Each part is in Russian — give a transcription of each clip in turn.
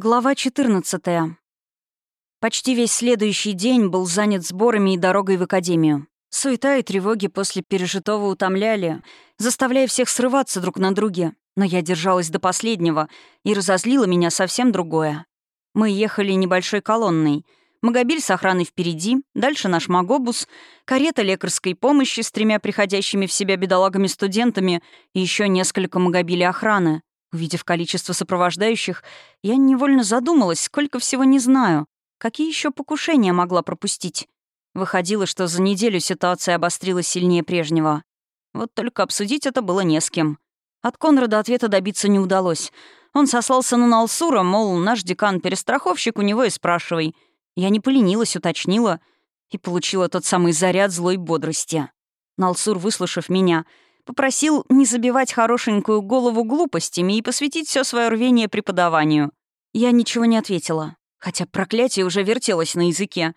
Глава 14. Почти весь следующий день был занят сборами и дорогой в академию. Суета и тревоги после пережитого утомляли, заставляя всех срываться друг на друге. Но я держалась до последнего, и разозлило меня совсем другое. Мы ехали небольшой колонной. Магобиль с охраной впереди, дальше наш магобус, карета лекарской помощи с тремя приходящими в себя бедолагами-студентами и еще несколько магобилей охраны. Увидев количество сопровождающих, я невольно задумалась, сколько всего не знаю. Какие еще покушения могла пропустить? Выходило, что за неделю ситуация обострилась сильнее прежнего. Вот только обсудить это было не с кем. От Конрада ответа добиться не удалось. Он сослался на Налсура, мол, наш декан-перестраховщик, у него и спрашивай. Я не поленилась, уточнила и получила тот самый заряд злой бодрости. Налсур, выслушав меня, Попросил не забивать хорошенькую голову глупостями и посвятить все свое рвение преподаванию. Я ничего не ответила, хотя проклятие уже вертелось на языке.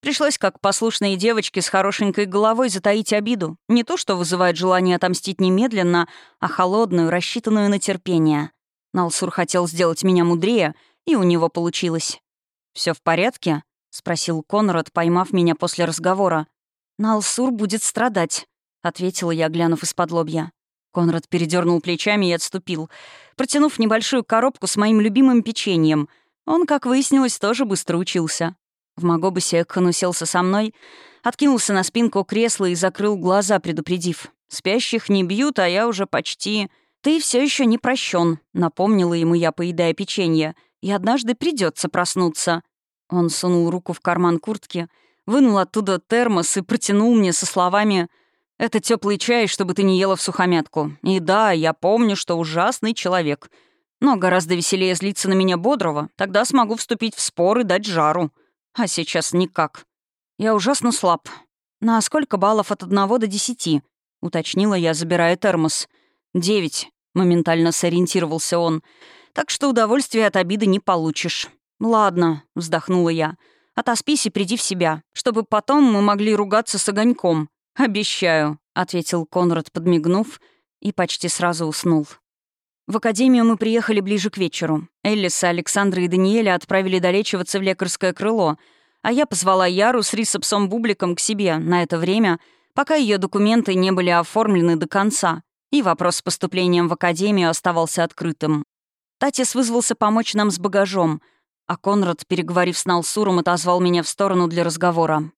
Пришлось, как послушные девочки с хорошенькой головой, затаить обиду. Не то, что вызывает желание отомстить немедленно, а холодную, рассчитанную на терпение. Налсур хотел сделать меня мудрее, и у него получилось. Все в порядке?» — спросил Конрад, поймав меня после разговора. «Налсур будет страдать», — ответила я, глянув из-под лобья. Конрад передернул плечами и отступил, протянув небольшую коробку с моим любимым печеньем. Он, как выяснилось, тоже быстро учился. В Магобусе Экхан уселся со мной, откинулся на спинку кресла и закрыл глаза, предупредив. «Спящих не бьют, а я уже почти...» «Ты все еще не прощен», — напомнила ему я, поедая печенье. «И однажды придется проснуться». Он сунул руку в карман куртки, вынул оттуда термос и протянул мне со словами это теплый чай, чтобы ты не ела в сухомятку. И да, я помню, что ужасный человек. Но гораздо веселее злиться на меня бодрого. Тогда смогу вступить в спор и дать жару. А сейчас никак. Я ужасно слаб. На сколько баллов от одного до десяти? Уточнила я, забирая термос. Девять. Моментально сориентировался он. Так что удовольствия от обиды не получишь. «Ладно», — вздохнула я. «Отоспись и приди в себя, чтобы потом мы могли ругаться с огоньком. «Обещаю», — ответил Конрад, подмигнув, и почти сразу уснул. В академию мы приехали ближе к вечеру. Эллиса, Александра и Даниэля отправили долечиваться в лекарское крыло, а я позвала Яру с Рисопсом Бубликом к себе на это время, пока ее документы не были оформлены до конца, и вопрос с поступлением в академию оставался открытым. Татис вызвался помочь нам с багажом, а Конрад, переговорив с Налсуром, отозвал меня в сторону для разговора.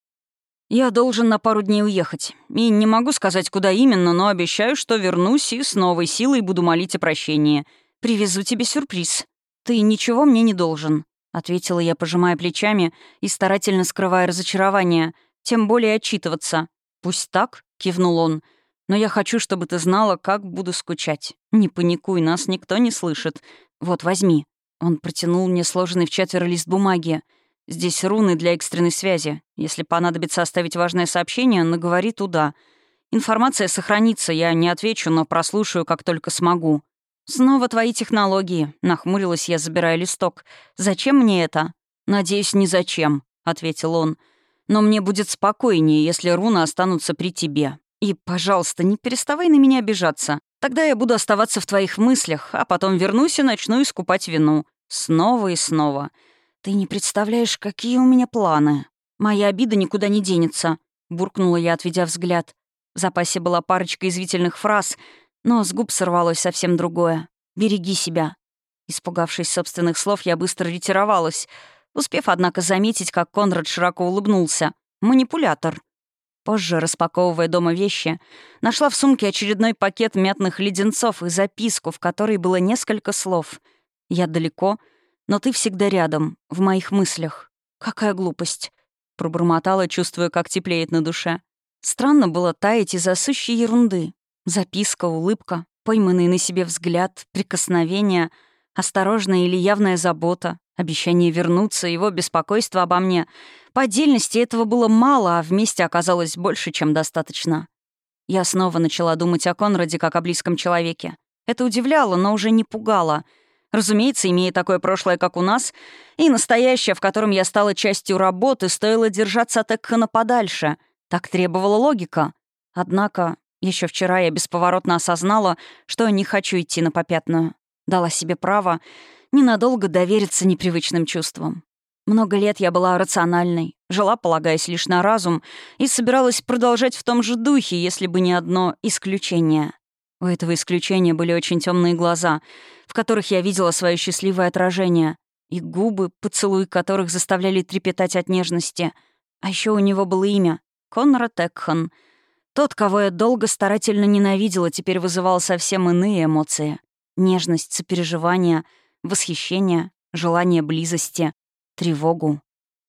Я должен на пару дней уехать. И не могу сказать, куда именно, но обещаю, что вернусь и с новой силой буду молить о прощении. Привезу тебе сюрприз. Ты ничего мне не должен», — ответила я, пожимая плечами и старательно скрывая разочарование, тем более отчитываться. «Пусть так», — кивнул он, — «но я хочу, чтобы ты знала, как буду скучать. Не паникуй, нас никто не слышит. Вот, возьми». Он протянул мне сложенный в четверо лист бумаги. Здесь руны для экстренной связи. Если понадобится оставить важное сообщение, наговори туда. Информация сохранится, я не отвечу, но прослушаю, как только смогу. «Снова твои технологии», — нахмурилась я, забирая листок. «Зачем мне это?» «Надеюсь, ни зачем», — ответил он. «Но мне будет спокойнее, если руны останутся при тебе. И, пожалуйста, не переставай на меня обижаться. Тогда я буду оставаться в твоих мыслях, а потом вернусь и начну искупать вину. Снова и снова. «Ты не представляешь, какие у меня планы. Моя обида никуда не денется», — буркнула я, отведя взгляд. В запасе была парочка извительных фраз, но с губ сорвалось совсем другое. «Береги себя». Испугавшись собственных слов, я быстро ретировалась, успев, однако, заметить, как Конрад широко улыбнулся. «Манипулятор». Позже, распаковывая дома вещи, нашла в сумке очередной пакет мятных леденцов и записку, в которой было несколько слов. «Я далеко», но ты всегда рядом, в моих мыслях. Какая глупость!» — пробормотала, чувствуя, как теплеет на душе. Странно было таять из-за сущей ерунды. Записка, улыбка, пойманный на себе взгляд, прикосновение, осторожная или явная забота, обещание вернуться, его беспокойство обо мне. По отдельности этого было мало, а вместе оказалось больше, чем достаточно. Я снова начала думать о Конраде как о близком человеке. Это удивляло, но уже не пугало — Разумеется, имея такое прошлое, как у нас, и настоящее, в котором я стала частью работы, стоило держаться от Экхана подальше. Так требовала логика. Однако еще вчера я бесповоротно осознала, что не хочу идти на попятную. Дала себе право ненадолго довериться непривычным чувствам. Много лет я была рациональной, жила, полагаясь лишь на разум, и собиралась продолжать в том же духе, если бы не одно исключение. У этого исключения были очень темные глаза, в которых я видела свое счастливое отражение, и губы, поцелуи которых заставляли трепетать от нежности. А еще у него было имя — Конрад Экхан. Тот, кого я долго старательно ненавидела, теперь вызывал совсем иные эмоции. Нежность, сопереживание, восхищение, желание близости, тревогу.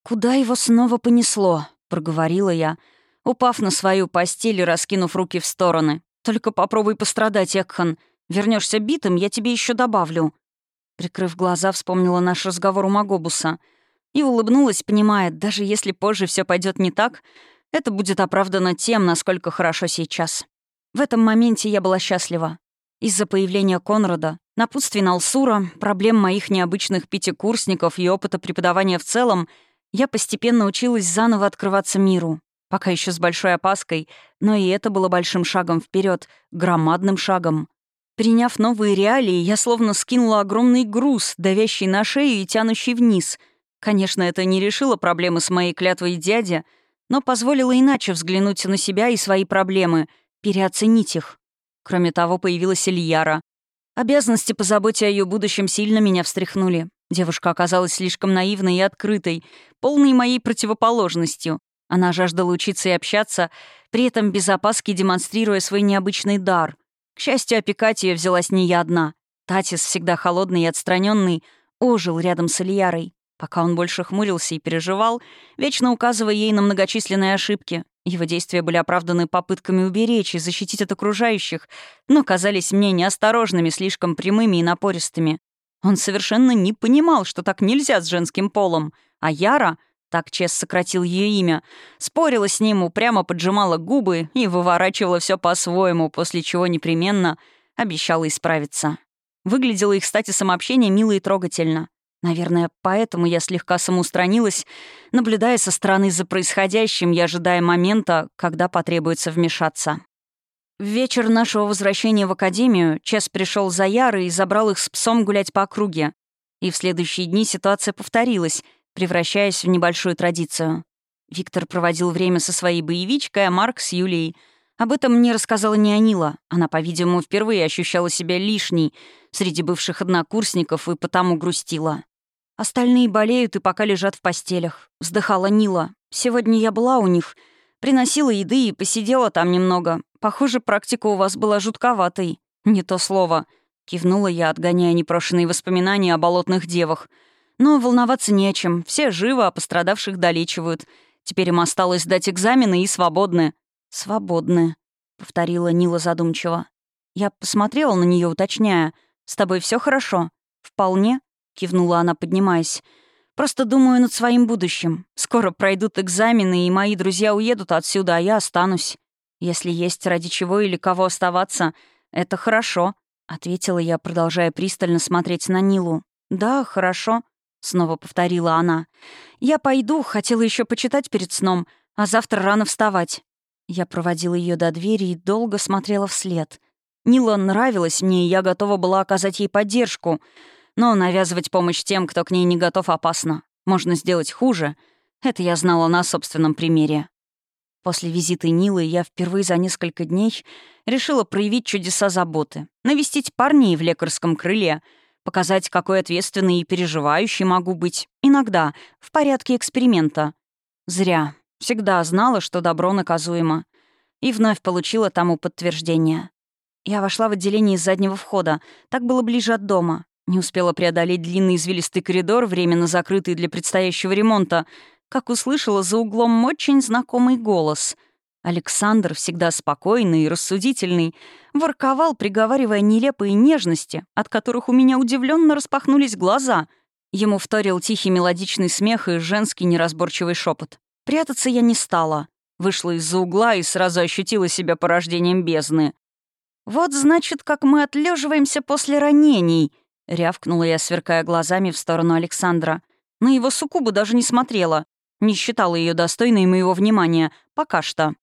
«Куда его снова понесло?» — проговорила я, упав на свою постель и раскинув руки в стороны. «Только попробуй пострадать, Экхан. Вернешься битым, я тебе еще добавлю». Прикрыв глаза, вспомнила наш разговор у Магобуса и улыбнулась, понимая, даже если позже все пойдет не так, это будет оправдано тем, насколько хорошо сейчас. В этом моменте я была счастлива. Из-за появления Конрада, напутствий Налсура, проблем моих необычных пятикурсников и опыта преподавания в целом, я постепенно училась заново открываться миру. Пока еще с большой опаской, но и это было большим шагом вперед, громадным шагом. Приняв новые реалии, я словно скинула огромный груз, давящий на шею и тянущий вниз. Конечно, это не решило проблемы с моей клятвой дяди, но позволило иначе взглянуть на себя и свои проблемы, переоценить их. Кроме того, появилась Ильяра. Обязанности по заботе о ее будущем сильно меня встряхнули. Девушка оказалась слишком наивной и открытой, полной моей противоположностью. Она жаждала учиться и общаться, при этом без опаски демонстрируя свой необычный дар — к счастью, опекать ее взялась не я одна. Татис, всегда холодный и отстраненный, ожил рядом с Ильярой. Пока он больше хмурился и переживал, вечно указывая ей на многочисленные ошибки. Его действия были оправданы попытками уберечь и защитить от окружающих, но казались мне неосторожными, слишком прямыми и напористыми. Он совершенно не понимал, что так нельзя с женским полом, а Яра так Чес сократил ее имя, спорила с ним, упрямо поджимала губы и выворачивала все по-своему, после чего непременно обещала исправиться. Выглядело их, кстати, самообщение мило и трогательно. Наверное, поэтому я слегка самоустранилась, наблюдая со стороны за происходящим и ожидая момента, когда потребуется вмешаться. В вечер нашего возвращения в академию Чес пришел за Ярой и забрал их с псом гулять по округе. И в следующие дни ситуация повторилась, превращаясь в небольшую традицию. Виктор проводил время со своей боевичкой, а Марк — с Юлией. Об этом мне рассказала не Анила. Она, по-видимому, впервые ощущала себя лишней среди бывших однокурсников и потому грустила. «Остальные болеют и пока лежат в постелях», — вздыхала Нила. «Сегодня я была у них, приносила еды и посидела там немного. Похоже, практика у вас была жутковатой». «Не то слово», — кивнула я, отгоняя непрошенные воспоминания о болотных девах — но волноваться не о чем. Все живы, а пострадавших долечивают. Теперь им осталось дать экзамены и свободны. «Свободны», — повторила Нила задумчиво. Я посмотрела на нее, уточняя. «С тобой все хорошо?» «Вполне», — кивнула она, поднимаясь. «Просто думаю над своим будущим. Скоро пройдут экзамены, и мои друзья уедут отсюда, а я останусь. Если есть ради чего или кого оставаться, это хорошо», — ответила я, продолжая пристально смотреть на Нилу. «Да, хорошо», снова повторила она. «Я пойду, хотела еще почитать перед сном, а завтра рано вставать». Я проводила ее до двери и долго смотрела вслед. Нила нравилась мне, и я готова была оказать ей поддержку. Но навязывать помощь тем, кто к ней не готов, опасно. Можно сделать хуже. Это я знала на собственном примере. После визита Нилы я впервые за несколько дней решила проявить чудеса заботы, навестить парней в лекарском крыле — Показать, какой ответственный и переживающий могу быть. Иногда, в порядке эксперимента. Зря. Всегда знала, что добро наказуемо. И вновь получила тому подтверждение. Я вошла в отделение из заднего входа. Так было ближе от дома. Не успела преодолеть длинный извилистый коридор, временно закрытый для предстоящего ремонта, как услышала за углом очень знакомый голос. Александр, всегда спокойный и рассудительный, ворковал, приговаривая нелепые нежности, от которых у меня удивленно распахнулись глаза. Ему вторил тихий мелодичный смех и женский неразборчивый шепот. Прятаться я не стала. Вышла из-за угла и сразу ощутила себя порождением бездны. «Вот, значит, как мы отлеживаемся после ранений», — рявкнула я, сверкая глазами в сторону Александра. На его суккубу даже не смотрела. Не считала ее достойной моего внимания. Пока что.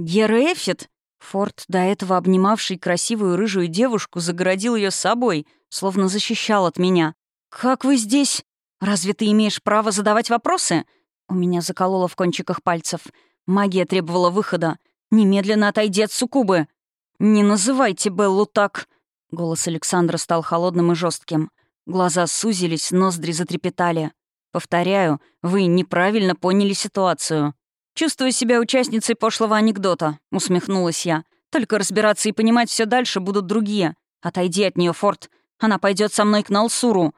«Герефит?» Форд, до этого обнимавший красивую рыжую девушку, загородил ее собой, словно защищал от меня. «Как вы здесь? Разве ты имеешь право задавать вопросы?» У меня закололо в кончиках пальцев. Магия требовала выхода. «Немедленно отойди от суккубы!» «Не называйте Беллу так!» Голос Александра стал холодным и жестким. Глаза сузились, ноздри затрепетали. «Повторяю, вы неправильно поняли ситуацию. Чувствую себя участницей пошлого анекдота», — усмехнулась я. «Только разбираться и понимать все дальше будут другие. Отойди от нее, Форд. Она пойдет со мной к Налсуру.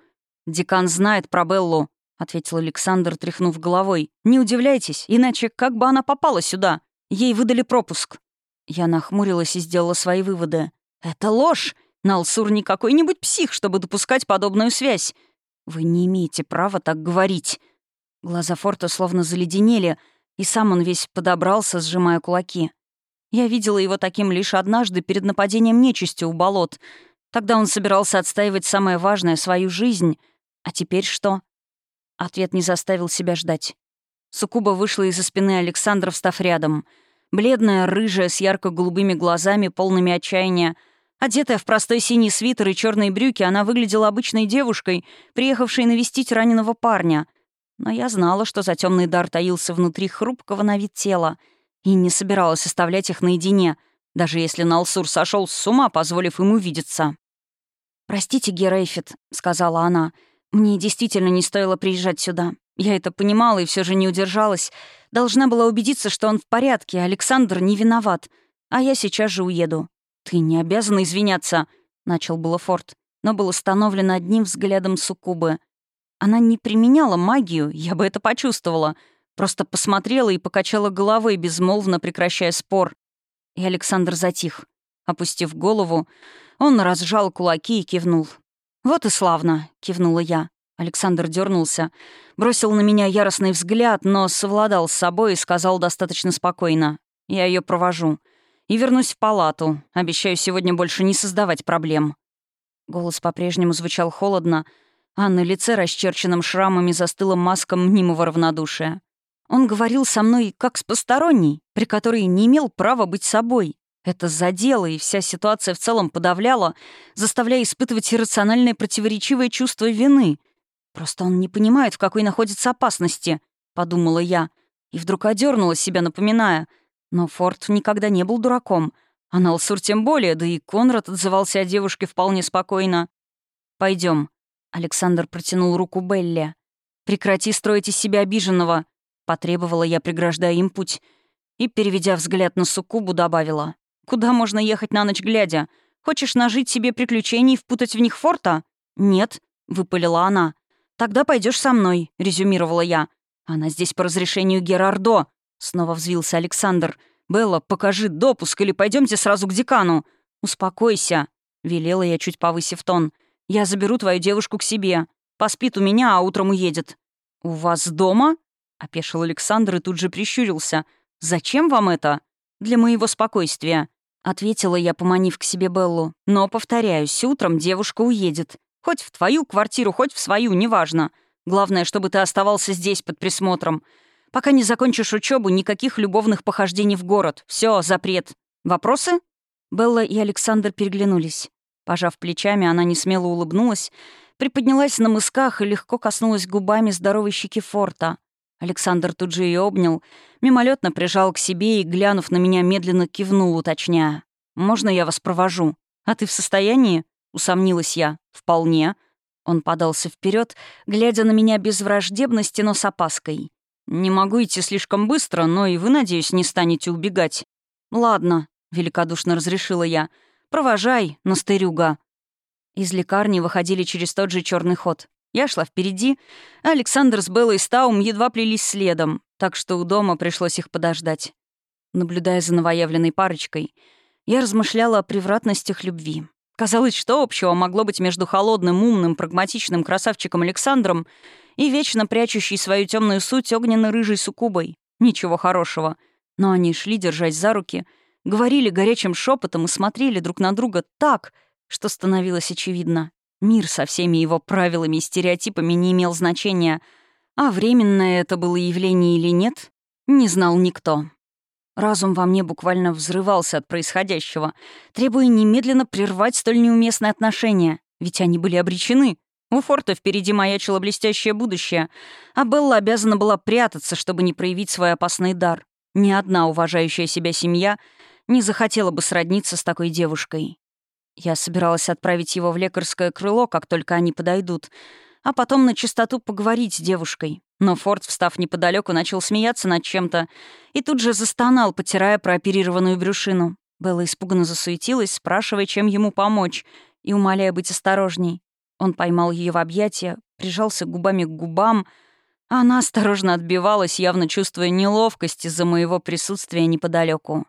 «Декан знает про Беллу», — ответил Александр, тряхнув головой. «Не удивляйтесь, иначе как бы она попала сюда? Ей выдали пропуск». Я нахмурилась и сделала свои выводы. «Это ложь! Налсур не какой-нибудь псих, чтобы допускать подобную связь. Вы не имеете права так говорить». Глаза Форта словно заледенели, и сам он весь подобрался, сжимая кулаки. Я видела его таким лишь однажды перед нападением нечисти у болот. Тогда он собирался отстаивать самое важное — свою жизнь — а теперь что? Ответ не заставил себя ждать. Сукуба вышла из-за спины Александра, встав рядом. Бледная, рыжая, с ярко-голубыми глазами, полными отчаяния. Одетая в простой синий свитер и черные брюки, она выглядела обычной девушкой, приехавшей навестить раненого парня. Но я знала, что за темный дар таился внутри хрупкого на вид тела, и не собиралась оставлять их наедине, даже если Налсур сошел с ума, позволив ему видеться. «Простите, Герейфит», — сказала она, — мне действительно не стоило приезжать сюда. Я это понимала и все же не удержалась. Должна была убедиться, что он в порядке, Александр не виноват. А я сейчас же уеду. «Ты не обязана извиняться», — начал было Форд, но был остановлен одним взглядом суккубы. Она не применяла магию, я бы это почувствовала. Просто посмотрела и покачала головой, безмолвно прекращая спор. И Александр затих. Опустив голову, он разжал кулаки и кивнул. «Вот и славно», — кивнула я. Александр дернулся, бросил на меня яростный взгляд, но совладал с собой и сказал достаточно спокойно. «Я ее провожу. И вернусь в палату. Обещаю сегодня больше не создавать проблем». Голос по-прежнему звучал холодно, а на лице, расчерченном шрамами, застыла маска мнимого равнодушия. Он говорил со мной как с посторонней, при которой не имел права быть собой. Это задело, и вся ситуация в целом подавляла, заставляя испытывать иррациональное противоречивое чувство вины. «Просто он не понимает, в какой находится опасности», — подумала я. И вдруг одернула себя, напоминая. Но Форд никогда не был дураком. А Налсур тем более, да и Конрад отзывался о девушке вполне спокойно. Пойдем. Александр протянул руку Белле. «Прекрати строить из себя обиженного», — потребовала я, преграждая им путь. И, переведя взгляд на Суккубу, добавила. Куда можно ехать на ночь глядя? Хочешь нажить себе приключений и впутать в них форта? Нет, выпалила она. Тогда пойдешь со мной, резюмировала я. Она здесь по разрешению Герардо. Снова взвился Александр. Белла, покажи допуск или пойдемте сразу к декану. Успокойся, велела я, чуть повысив тон. Я заберу твою девушку к себе. Поспит у меня, а утром уедет. У вас дома? опешил Александр и тут же прищурился. Зачем вам это? Для моего спокойствия. — ответила я, поманив к себе Беллу. «Но, повторяюсь, утром девушка уедет. Хоть в твою квартиру, хоть в свою, неважно. Главное, чтобы ты оставался здесь под присмотром. Пока не закончишь учебу, никаких любовных похождений в город. Все, запрет. Вопросы?» Белла и Александр переглянулись. Пожав плечами, она несмело улыбнулась, приподнялась на мысках и легко коснулась губами здоровой щеки форта. Александр тут же ее обнял, мимолетно прижал к себе и, глянув на меня, медленно кивнул, уточняя. «Можно я вас провожу? А ты в состоянии?» — усомнилась я. «Вполне». Он подался вперед, глядя на меня без враждебности, но с опаской. «Не могу идти слишком быстро, но и вы, надеюсь, не станете убегать». «Ладно», — великодушно разрешила я. «Провожай, настырюга». Из лекарни выходили через тот же черный ход. Я шла впереди, а Александр с Беллой Стаум едва плелись следом, так что у дома пришлось их подождать. Наблюдая за новоявленной парочкой, я размышляла о превратностях любви. Казалось, что общего могло быть между холодным, умным, прагматичным красавчиком Александром и вечно прячущей свою темную суть огненно-рыжей суккубой. Ничего хорошего. Но они шли, держась за руки, говорили горячим шепотом и смотрели друг на друга так, что становилось очевидно. Мир со всеми его правилами и стереотипами не имел значения, а временное это было явление или нет, не знал никто. Разум во мне буквально взрывался от происходящего, требуя немедленно прервать столь неуместные отношения, ведь они были обречены. У Форта впереди маячило блестящее будущее, а Белла обязана была прятаться, чтобы не проявить свой опасный дар. Ни одна уважающая себя семья не захотела бы сродниться с такой девушкой. Я собиралась отправить его в лекарское крыло, как только они подойдут, а потом на чистоту поговорить с девушкой. Но Форд, встав неподалеку, начал смеяться над чем-то и тут же застонал, потирая прооперированную брюшину. Белла испуганно засуетилась, спрашивая, чем ему помочь, и умоляя быть осторожней. Он поймал ее в объятия, прижался губами к губам, а она осторожно отбивалась, явно чувствуя неловкость из-за моего присутствия неподалеку.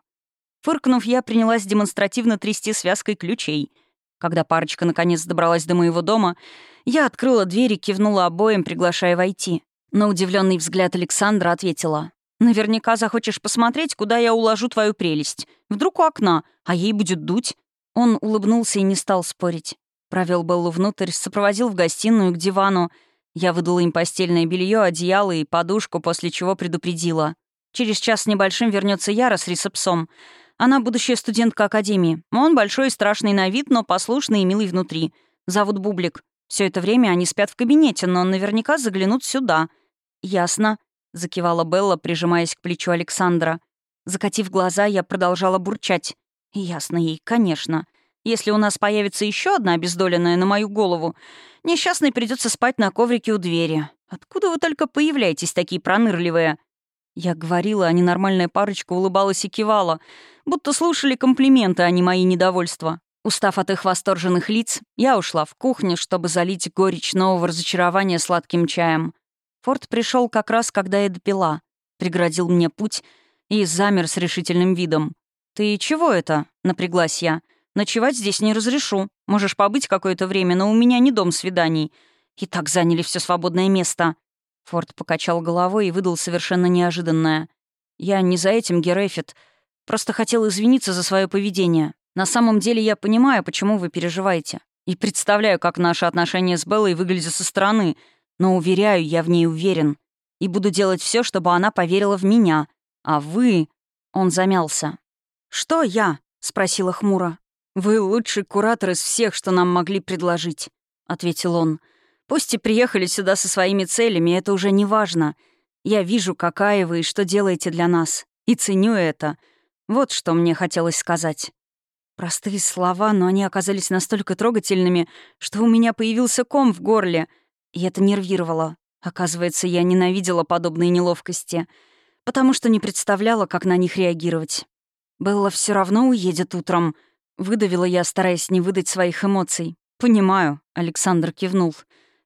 Фыркнув, я принялась демонстративно трясти связкой ключей. Когда парочка наконец добралась до моего дома, я открыла дверь и кивнула обоим, приглашая войти. На удивленный взгляд Александра ответила. «Наверняка захочешь посмотреть, куда я уложу твою прелесть. Вдруг у окна, а ей будет дуть». Он улыбнулся и не стал спорить. Провел Беллу внутрь, сопроводил в гостиную к дивану. Я выдала им постельное белье, одеяло и подушку, после чего предупредила. Через час с небольшим вернется Яра с рисопсом. Она будущая студентка академии. Он большой и страшный на вид, но послушный и милый внутри. Зовут Бублик. Все это время они спят в кабинете, но наверняка заглянут сюда. «Ясно», — закивала Белла, прижимаясь к плечу Александра. Закатив глаза, я продолжала бурчать. «Ясно ей, конечно. Если у нас появится еще одна обездоленная на мою голову, несчастной придется спать на коврике у двери. Откуда вы только появляетесь такие пронырливые?» Я говорила, а ненормальная парочка улыбалась и кивала, будто слушали комплименты, а не мои недовольства. Устав от их восторженных лиц, я ушла в кухню, чтобы залить горечь нового разочарования сладким чаем. Форд пришел как раз, когда я допила, преградил мне путь и замер с решительным видом. «Ты чего это?» — напряглась я. Ночевать здесь не разрешу. Можешь побыть какое-то время, но у меня не дом свиданий. И так заняли все свободное место». Форд покачал головой и выдал совершенно неожиданное. «Я не за этим, Герефит. Просто хотел извиниться за свое поведение. На самом деле я понимаю, почему вы переживаете. И представляю, как наши отношения с Беллой выглядят со стороны. Но, уверяю, я в ней уверен. И буду делать все, чтобы она поверила в меня. А вы...» Он замялся. «Что я?» — спросила хмуро. «Вы лучший куратор из всех, что нам могли предложить», — ответил он. «Пусть и приехали сюда со своими целями, это уже не важно. Я вижу, какая вы и что делаете для нас. И ценю это. Вот что мне хотелось сказать». Простые слова, но они оказались настолько трогательными, что у меня появился ком в горле. И это нервировало. Оказывается, я ненавидела подобные неловкости, потому что не представляла, как на них реагировать. Белла все равно уедет утром — Выдавила я, стараясь не выдать своих эмоций. «Понимаю», — Александр кивнул.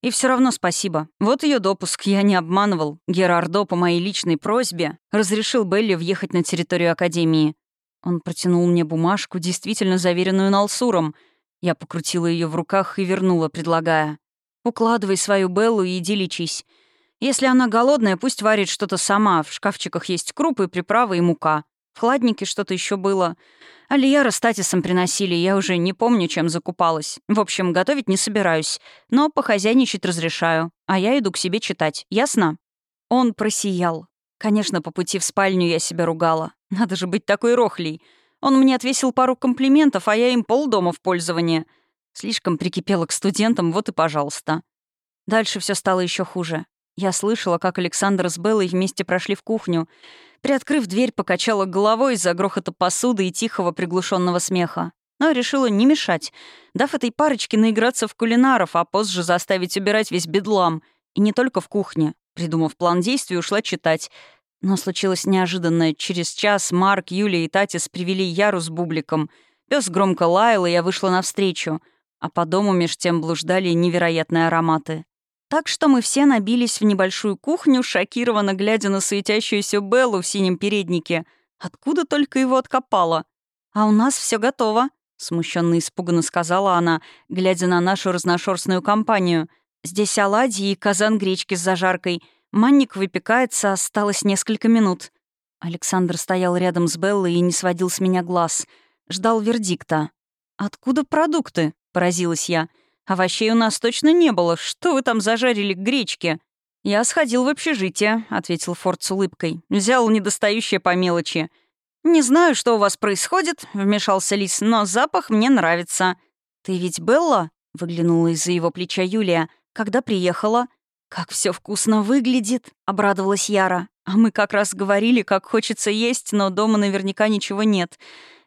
«И все равно спасибо. Вот ее допуск, я не обманывал. Герардо по моей личной просьбе разрешил Белли въехать на территорию Академии. Он протянул мне бумажку, действительно заверенную Налсуром. Я покрутила ее в руках и вернула, предлагая. «Укладывай свою Беллу и иди лечись. Если она голодная, пусть варит что-то сама. В шкафчиках есть крупы, приправы и мука. В хладнике что-то еще было. Алияра с Татисом приносили, я уже не помню, чем закупалась. В общем, готовить не собираюсь, но похозяйничать разрешаю, а я иду к себе читать, ясно?» Он просиял. Конечно, по пути в спальню я себя ругала. Надо же быть такой рохлей. Он мне отвесил пару комплиментов, а я им полдома в пользование. Слишком прикипела к студентам, вот и пожалуйста. Дальше все стало еще хуже. Я слышала, как Александр с Беллой вместе прошли в кухню. Приоткрыв дверь, покачала головой из-за грохота посуды и тихого приглушенного смеха. Но решила не мешать, дав этой парочке наиграться в кулинаров, а позже заставить убирать весь бедлам. И не только в кухне. Придумав план действий, ушла читать. Но случилось неожиданное. Через час Марк, Юлия и Татис привели Яру с бубликом. Пес громко лаял, и я вышла навстречу. А по дому меж тем блуждали невероятные ароматы. Так что мы все набились в небольшую кухню, шокированно глядя на светящуюся Беллу в синем переднике. Откуда только его откопала? «А у нас все готово», — смущенно и испуганно сказала она, глядя на нашу разношерстную компанию. «Здесь оладьи и казан гречки с зажаркой. Манник выпекается, осталось несколько минут». Александр стоял рядом с Беллой и не сводил с меня глаз. Ждал вердикта. «Откуда продукты?» — поразилась я. «Овощей у нас точно не было. Что вы там зажарили к гречке?» «Я сходил в общежитие», — ответил Форд с улыбкой. «Взял недостающее по мелочи». «Не знаю, что у вас происходит», — вмешался Лис, «но запах мне нравится». «Ты ведь Белла?» — выглянула из-за его плеча Юлия. Когда приехала? Как все вкусно выглядит, обрадовалась Яра. А мы как раз говорили, как хочется есть, но дома наверняка ничего нет.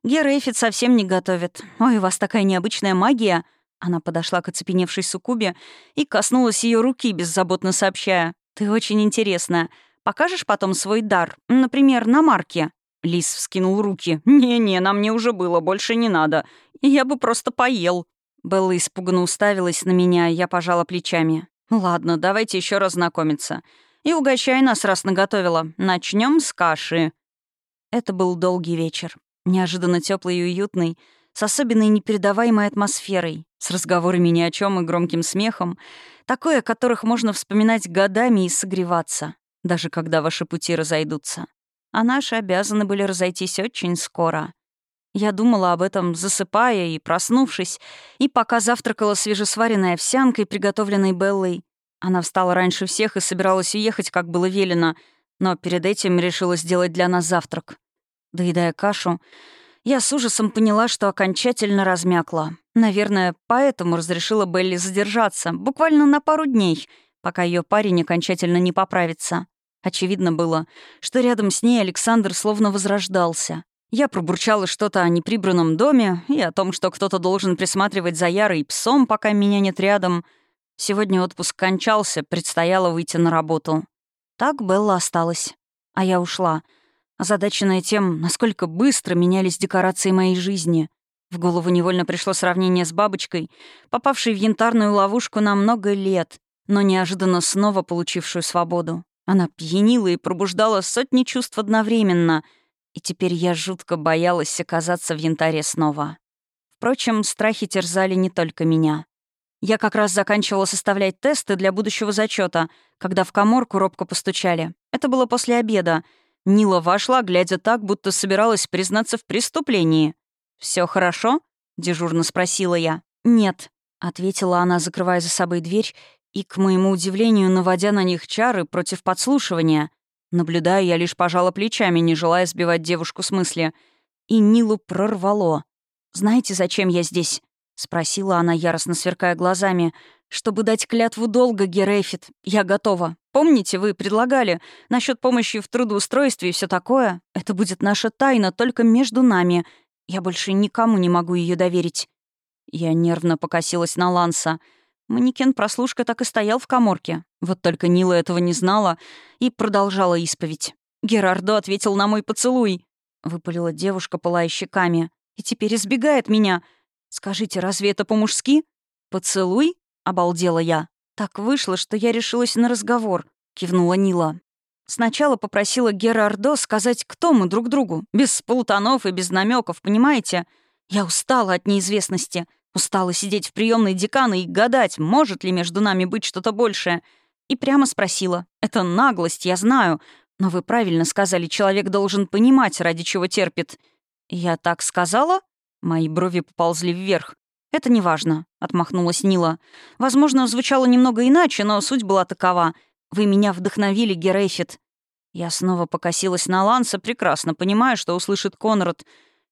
Гера Эфит совсем не готовит. Ой, у вас такая необычная магия. Она подошла к оцепеневшей суккубе и коснулась ее руки, беззаботно сообщая. «Ты очень интересная. Покажешь потом свой дар? Например, на марке?» Лис вскинул руки. «Не-не, на мне уже было, больше не надо. Я бы просто поел». Белла испуганно уставилась на меня, я пожала плечами. «Ладно, давайте еще раз знакомиться. И угощай нас, раз наготовила. Начнем с каши». Это был долгий вечер. Неожиданно теплый и уютный, с особенной непередаваемой атмосферой, с разговорами ни о чем и громким смехом, такое, о которых можно вспоминать годами и согреваться, даже когда ваши пути разойдутся. А наши обязаны были разойтись очень скоро. Я думала об этом, засыпая и проснувшись, и пока завтракала свежесваренной овсянкой, приготовленной Беллой. Она встала раньше всех и собиралась уехать, как было велено, но перед этим решила сделать для нас завтрак. Доедая кашу, я с ужасом поняла, что окончательно размякла. Наверное, поэтому разрешила Белли задержаться, буквально на пару дней, пока ее парень окончательно не поправится. Очевидно было, что рядом с ней Александр словно возрождался. Я пробурчала что-то о неприбранном доме и о том, что кто-то должен присматривать за Ярой и псом, пока меня нет рядом. Сегодня отпуск кончался, предстояло выйти на работу. Так Белла осталась. А я ушла, озадаченная тем, насколько быстро менялись декорации моей жизни. В голову невольно пришло сравнение с бабочкой, попавшей в янтарную ловушку на много лет, но неожиданно снова получившую свободу. Она пьянила и пробуждала сотни чувств одновременно — и теперь я жутко боялась оказаться в янтаре снова. Впрочем, страхи терзали не только меня. Я как раз заканчивала составлять тесты для будущего зачета, когда в коморку робко постучали. Это было после обеда. Нила вошла, глядя так, будто собиралась признаться в преступлении. Все хорошо?» — дежурно спросила я. «Нет», — ответила она, закрывая за собой дверь и, к моему удивлению, наводя на них чары против подслушивания. Наблюдая, я лишь пожала плечами, не желая сбивать девушку с мысли. И Нилу прорвало. «Знаете, зачем я здесь?» — спросила она, яростно сверкая глазами. «Чтобы дать клятву долга, Герефит. Я готова. Помните, вы предлагали насчет помощи в трудоустройстве и все такое? Это будет наша тайна только между нами. Я больше никому не могу ее доверить». Я нервно покосилась на Ланса — Манекен-прослушка так и стоял в коморке. Вот только Нила этого не знала и продолжала исповедь. «Герардо ответил на мой поцелуй», — выпалила девушка, пылая щеками. «И теперь избегает меня. Скажите, разве это по-мужски?» «Поцелуй?» — обалдела я. «Так вышло, что я решилась на разговор», — кивнула Нила. Сначала попросила Герардо сказать, кто мы друг другу, без полутонов и без намеков, понимаете? Я устала от неизвестности. Устала сидеть в приемной декана и гадать, может ли между нами быть что-то большее. И прямо спросила. «Это наглость, я знаю. Но вы правильно сказали, человек должен понимать, ради чего терпит». «Я так сказала?» Мои брови поползли вверх. «Это неважно», — отмахнулась Нила. «Возможно, звучало немного иначе, но суть была такова. Вы меня вдохновили, Герейфит». Я снова покосилась на Ланса, прекрасно понимая, что услышит Конрад,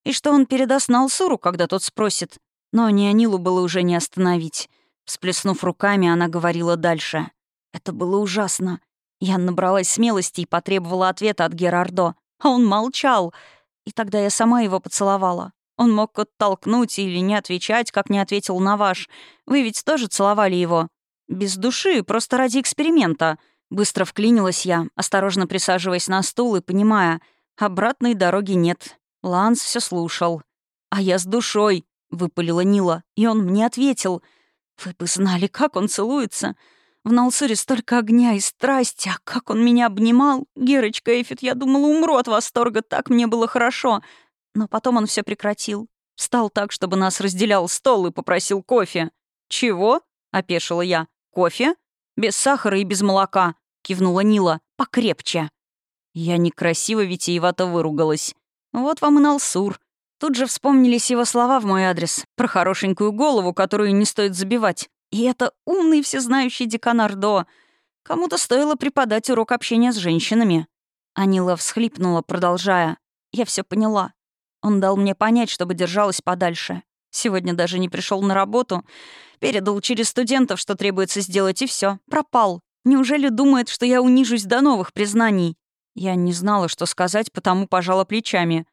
и что он передаст Налсуру, когда тот спросит. Но Неонилу было уже не остановить. Всплеснув руками, она говорила дальше. «Это было ужасно. Я набралась смелости и потребовала ответа от Герардо, а он молчал. И тогда я сама его поцеловала. Он мог оттолкнуть или не отвечать, как не ответил на ваш. Вы ведь тоже целовали его. Без души, просто ради эксперимента». Быстро вклинилась я, осторожно присаживаясь на стул и понимая, обратной дороги нет. Ланс все слушал. А я с душой, — выпалила Нила, и он мне ответил. «Вы бы знали, как он целуется. В Налсуре столько огня и страсти, а как он меня обнимал. Герочка Эфит, я думала, умру от восторга, так мне было хорошо. Но потом он все прекратил. Встал так, чтобы нас разделял стол и попросил кофе. «Чего?» — опешила я. «Кофе? Без сахара и без молока», — кивнула Нила. «Покрепче». Я некрасиво витиевато выругалась. «Вот вам и Налсур. Тут же вспомнились его слова в мой адрес про хорошенькую голову, которую не стоит забивать. И это умный всезнающий декан Ордо. Кому-то стоило преподать урок общения с женщинами. Анила всхлипнула, продолжая. «Я все поняла. Он дал мне понять, чтобы держалась подальше. Сегодня даже не пришел на работу. Передал через студентов, что требуется сделать, и все. Пропал. Неужели думает, что я унижусь до новых признаний? Я не знала, что сказать, потому пожала плечами.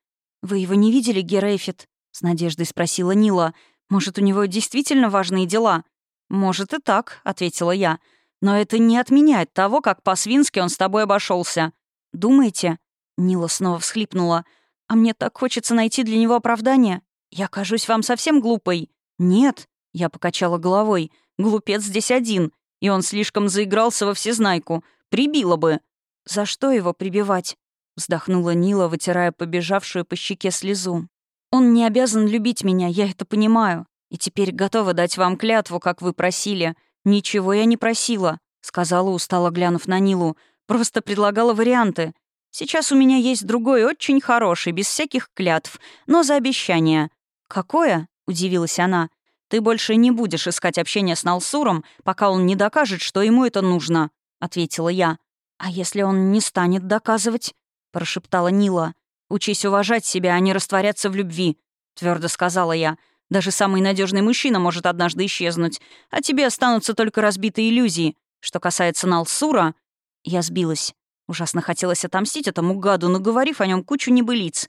«Вы его не видели, Герейфит?» — с надеждой спросила Нила. «Может, у него действительно важные дела?» «Может и так», — ответила я. «Но это не отменяет того, как по-свински он с тобой обошелся. «Думаете?» — Нила снова всхлипнула. «А мне так хочется найти для него оправдание. Я кажусь вам совсем глупой». «Нет», — я покачала головой. «Глупец здесь один, и он слишком заигрался во всезнайку. Прибило бы». «За что его прибивать?» — вздохнула Нила, вытирая побежавшую по щеке слезу. «Он не обязан любить меня, я это понимаю. И теперь готова дать вам клятву, как вы просили. Ничего я не просила», — сказала, устало глянув на Нилу. «Просто предлагала варианты. Сейчас у меня есть другой, очень хороший, без всяких клятв, но за обещание». «Какое?» — удивилась она. «Ты больше не будешь искать общение с Налсуром, пока он не докажет, что ему это нужно», — ответила я. «А если он не станет доказывать?» — прошептала Нила. «Учись уважать себя, а не растворяться в любви», — твердо сказала я. «Даже самый надежный мужчина может однажды исчезнуть, а тебе останутся только разбитые иллюзии. Что касается Налсура...» Я сбилась. Ужасно хотелось отомстить этому гаду, наговорив о нем кучу небылиц.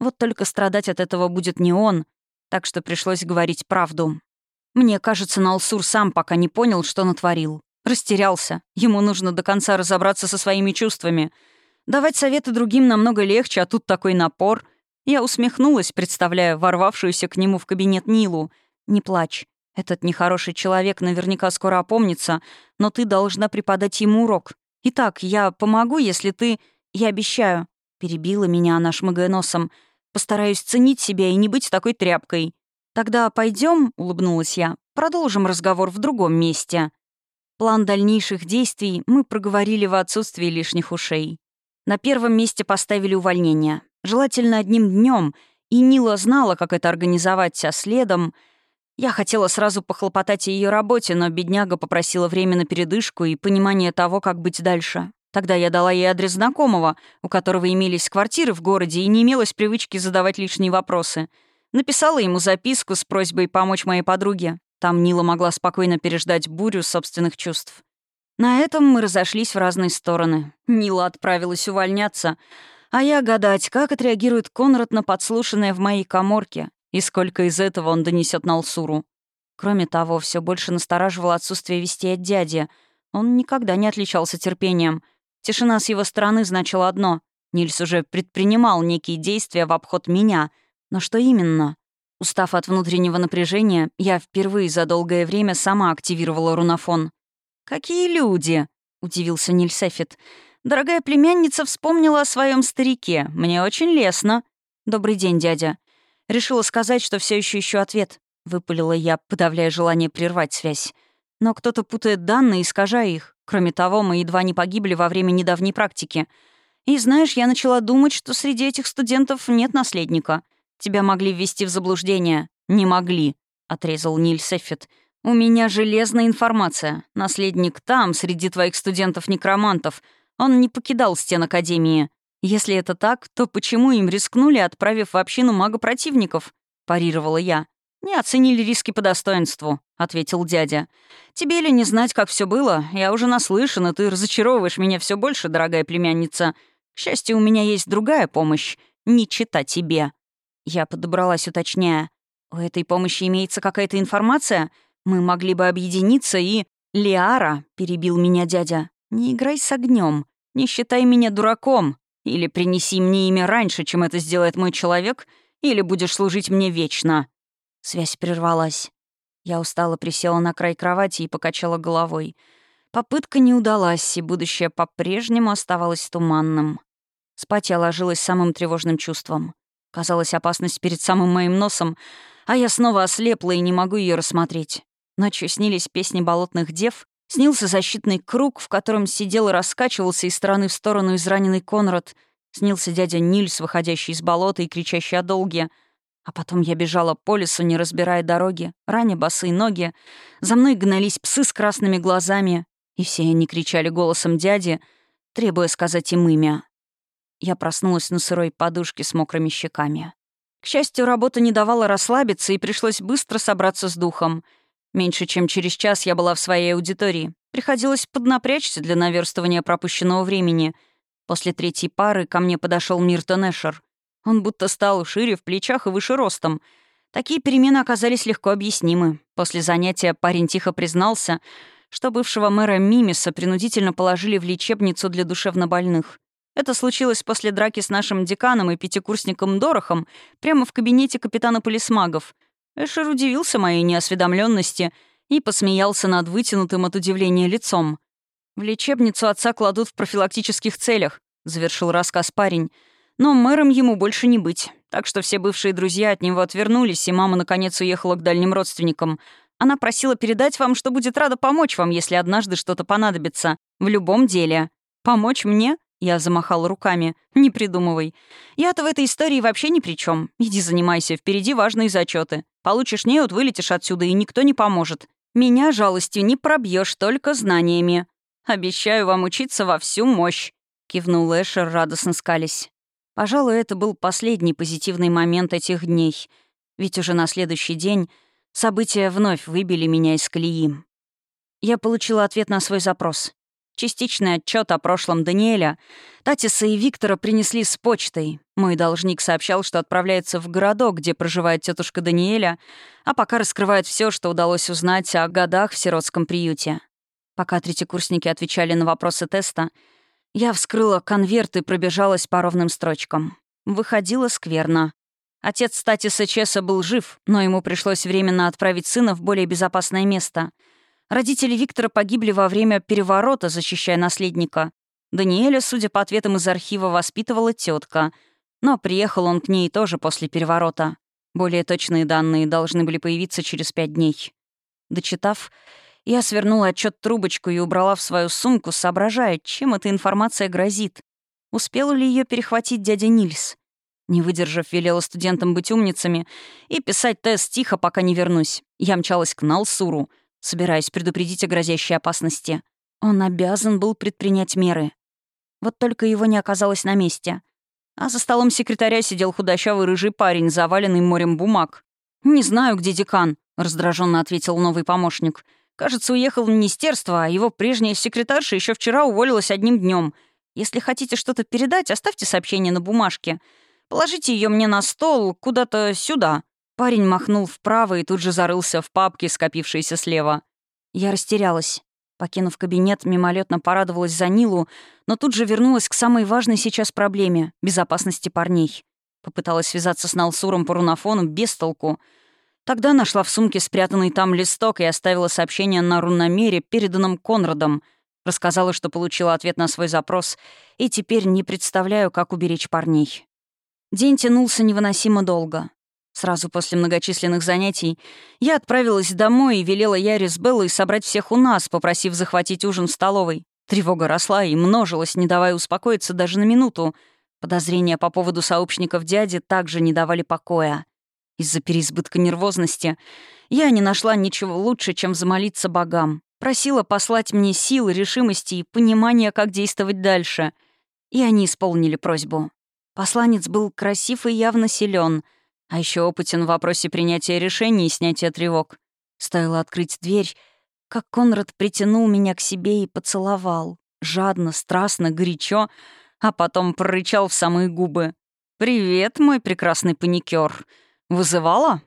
Вот только страдать от этого будет не он, так что пришлось говорить правду. Мне кажется, Налсур сам пока не понял, что натворил. Растерялся. Ему нужно до конца разобраться со своими чувствами. Давать советы другим намного легче, а тут такой напор. Я усмехнулась, представляя ворвавшуюся к нему в кабинет Нилу. «Не плачь. Этот нехороший человек наверняка скоро опомнится, но ты должна преподать ему урок. Итак, я помогу, если ты... Я обещаю». Перебила меня она, шмыгая носом. «Постараюсь ценить себя и не быть такой тряпкой». «Тогда пойдем, улыбнулась я, — «продолжим разговор в другом месте». План дальнейших действий мы проговорили в отсутствии лишних ушей. На первом месте поставили увольнение. Желательно одним днем, и Нила знала, как это организовать, а следом... Я хотела сразу похлопотать о ее работе, но бедняга попросила время на передышку и понимание того, как быть дальше. Тогда я дала ей адрес знакомого, у которого имелись квартиры в городе и не имелось привычки задавать лишние вопросы. Написала ему записку с просьбой помочь моей подруге. Там Нила могла спокойно переждать бурю собственных чувств. На этом мы разошлись в разные стороны. Нила отправилась увольняться, а я гадать, как отреагирует Конрад на подслушанное в моей коморке и сколько из этого он донесет на Алсуру. Кроме того, все больше настораживало отсутствие вестей от дяди. Он никогда не отличался терпением. Тишина с его стороны значила одно — Нильс уже предпринимал некие действия в обход меня. Но что именно? Устав от внутреннего напряжения, я впервые за долгое время сама активировала рунофон. «Какие люди?» — удивился Нильсефит. «Дорогая племянница вспомнила о своем старике. Мне очень лестно». «Добрый день, дядя». Решила сказать, что все еще ищу ответ. Выпалила я, подавляя желание прервать связь. Но кто-то путает данные, искажая их. Кроме того, мы едва не погибли во время недавней практики. И знаешь, я начала думать, что среди этих студентов нет наследника. Тебя могли ввести в заблуждение». «Не могли», — отрезал Ниль Сеффит. «У меня железная информация. Наследник там, среди твоих студентов-некромантов. Он не покидал стен Академии. Если это так, то почему им рискнули, отправив в общину мага-противников?» — парировала я. «Не оценили риски по достоинству», — ответил дядя. «Тебе ли не знать, как все было? Я уже наслышан, и ты разочаровываешь меня все больше, дорогая племянница. К счастью, у меня есть другая помощь. Не чита тебе». Я подобралась, уточняя. «У этой помощи имеется какая-то информация? Мы могли бы объединиться и...» «Лиара», — перебил меня дядя, — «не играй с огнем, не считай меня дураком. Или принеси мне имя раньше, чем это сделает мой человек, или будешь служить мне вечно». Связь прервалась. Я устало присела на край кровати и покачала головой. Попытка не удалась, и будущее по-прежнему оставалось туманным. Спать я ложилась самым тревожным чувством. Казалось, опасность перед самым моим носом, а я снова ослепла и не могу ее рассмотреть. Ночью снились песни болотных дев, снился защитный круг, в котором сидел и раскачивался из стороны в сторону израненный Конрад, снился дядя Нильс, выходящий из болота и кричащий о долге. А потом я бежала по лесу, не разбирая дороги, раня босые ноги. За мной гнались псы с красными глазами, и все они кричали голосом дяди, требуя сказать им имя. Я проснулась на сырой подушке с мокрыми щеками. К счастью, работа не давала расслабиться, и пришлось быстро собраться с духом. Меньше чем через час я была в своей аудитории. Приходилось поднапрячься для наверстывания пропущенного времени. После третьей пары ко мне подошел Миртон Эшер. Он будто стал шире в плечах и выше ростом. Такие перемены оказались легко объяснимы. После занятия парень тихо признался, что бывшего мэра Мимиса принудительно положили в лечебницу для душевнобольных. Это случилось после драки с нашим деканом и пятикурсником Дорохом прямо в кабинете капитана полисмагов. Эшер удивился моей неосведомленности и посмеялся над вытянутым от удивления лицом. «В лечебницу отца кладут в профилактических целях», — завершил рассказ парень. «Но мэром ему больше не быть. Так что все бывшие друзья от него отвернулись, и мама, наконец, уехала к дальним родственникам. Она просила передать вам, что будет рада помочь вам, если однажды что-то понадобится. В любом деле. Помочь мне? Я замахала руками. «Не придумывай. Я-то в этой истории вообще ни при чем. Иди занимайся, впереди важные зачеты. Получишь неуд, вылетишь отсюда, и никто не поможет. Меня жалостью не пробьешь, только знаниями. Обещаю вам учиться во всю мощь», — кивнул Эшер, радостно скались. Пожалуй, это был последний позитивный момент этих дней. Ведь уже на следующий день события вновь выбили меня из колеи. Я получила ответ на свой запрос. Частичный отчет о прошлом Даниэля Татиса и Виктора принесли с почтой. Мой должник сообщал, что отправляется в городок, где проживает тетушка Даниэля, а пока раскрывает все, что удалось узнать о годах в сиротском приюте. Пока третьекурсники отвечали на вопросы теста, я вскрыла конверт и пробежалась по ровным строчкам. Выходило скверно. Отец Татиса Чеса был жив, но ему пришлось временно отправить сына в более безопасное место — Родители Виктора погибли во время переворота, защищая наследника. Даниэля, судя по ответам из архива, воспитывала тетка, но приехал он к ней тоже после переворота. Более точные данные должны были появиться через пять дней. Дочитав, я свернула отчет трубочку и убрала в свою сумку, соображая, чем эта информация грозит. Успел ли ее перехватить дядя Нильс? Не выдержав, велела студентам быть умницами и писать тест тихо, пока не вернусь. Я мчалась к Налсуру — собираясь предупредить о грозящей опасности. Он обязан был предпринять меры. Вот только его не оказалось на месте. А за столом секретаря сидел худощавый рыжий парень, заваленный морем бумаг. «Не знаю, где декан», — раздраженно ответил новый помощник. «Кажется, уехал в министерство, а его прежняя секретарша еще вчера уволилась одним днем. Если хотите что-то передать, оставьте сообщение на бумажке. Положите ее мне на стол куда-то сюда». Парень махнул вправо и тут же зарылся в папки, скопившиеся слева. Я растерялась. Покинув кабинет, мимолетно порадовалась за Нилу, но тут же вернулась к самой важной сейчас проблеме — безопасности парней. Попыталась связаться с Налсуром по рунофону без толку. Тогда нашла в сумке спрятанный там листок и оставила сообщение на руномере, переданном Конрадом. Рассказала, что получила ответ на свой запрос, и теперь не представляю, как уберечь парней. День тянулся невыносимо долго. Сразу после многочисленных занятий я отправилась домой и велела Яре с Беллой собрать всех у нас, попросив захватить ужин в столовой. Тревога росла и множилась, не давая успокоиться даже на минуту. Подозрения по поводу сообщников дяди также не давали покоя. Из-за переизбытка нервозности я не нашла ничего лучше, чем замолиться богам. Просила послать мне силы, решимости и понимания, как действовать дальше. И они исполнили просьбу. Посланец был красив и явно силен — а еще опытен в вопросе принятия решений и снятия тревог. Стоило открыть дверь, как Конрад притянул меня к себе и поцеловал. Жадно, страстно, горячо, а потом прорычал в самые губы. «Привет, мой прекрасный паникер. Вызывала?»